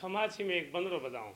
खमाछी में एक बंदर बजाऊं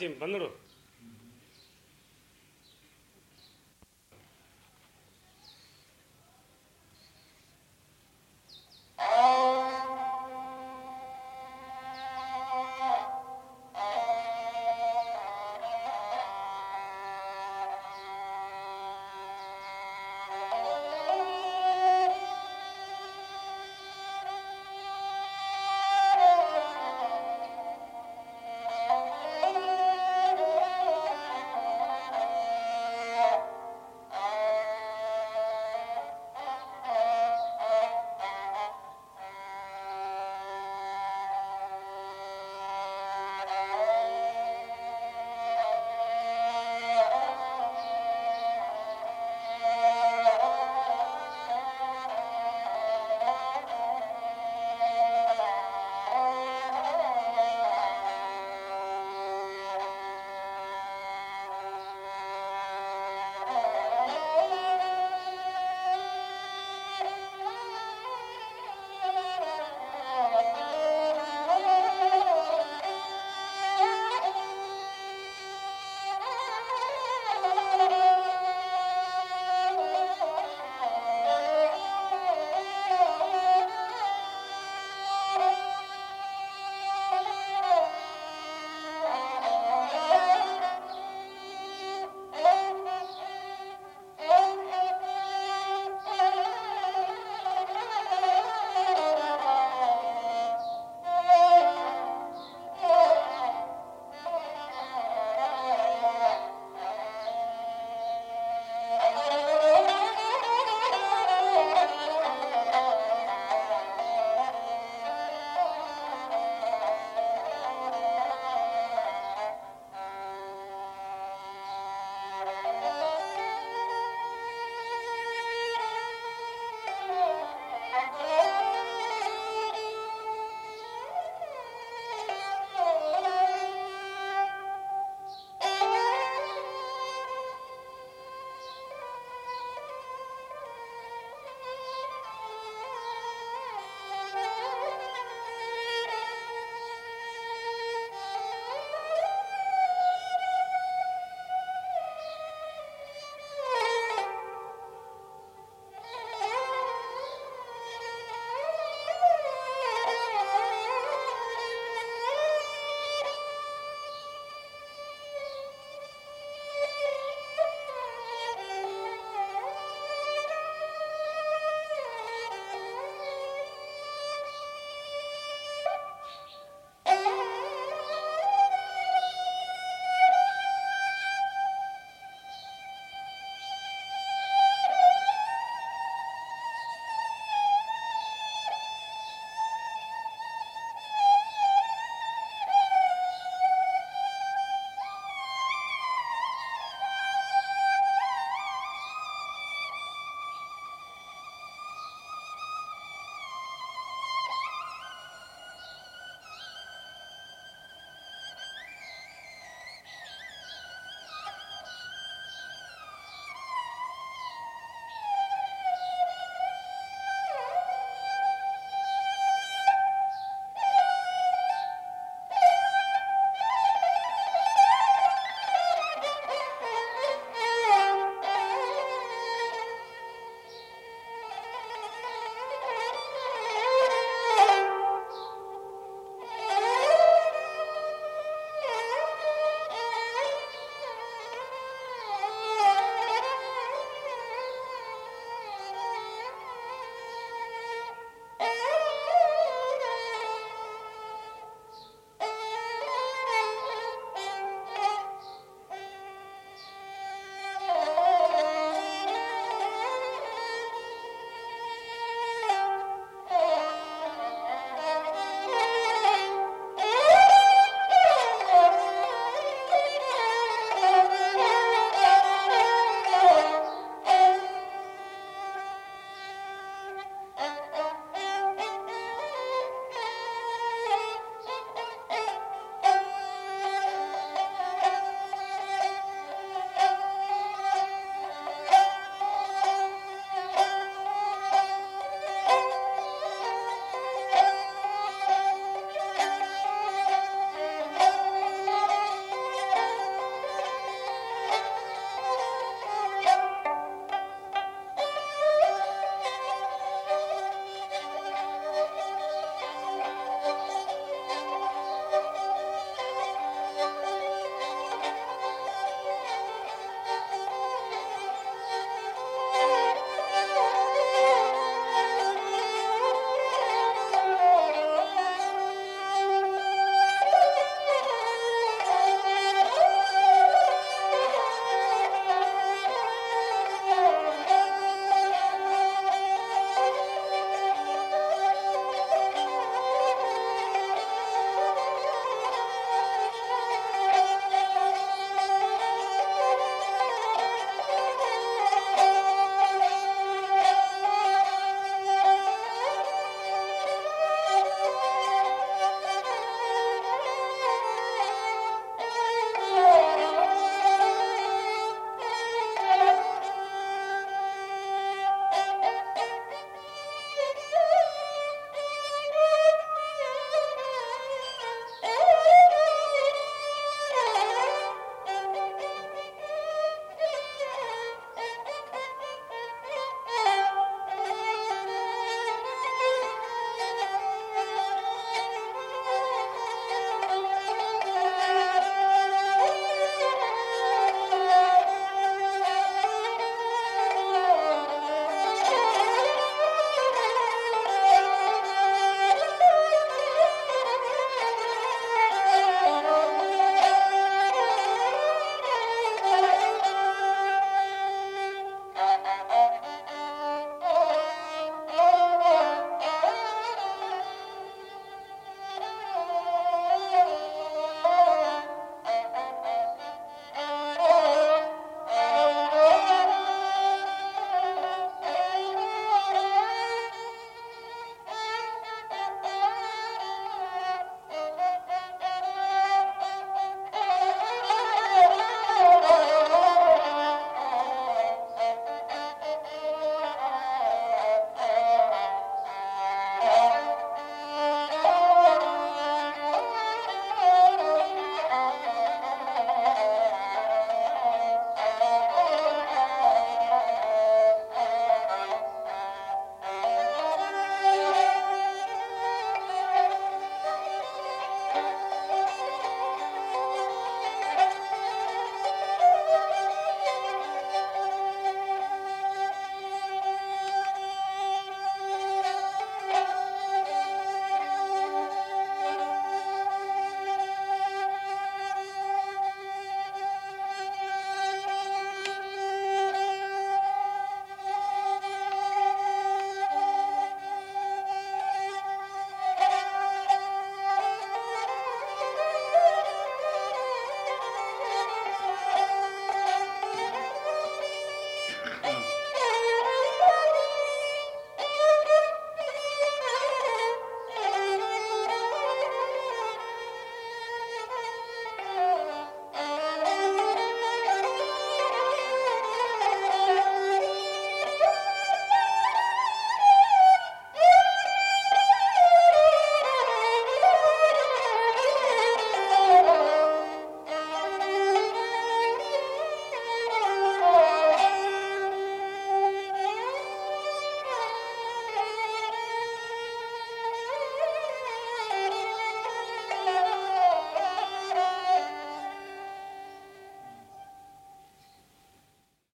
மாற்றியும் பண்ணிடும்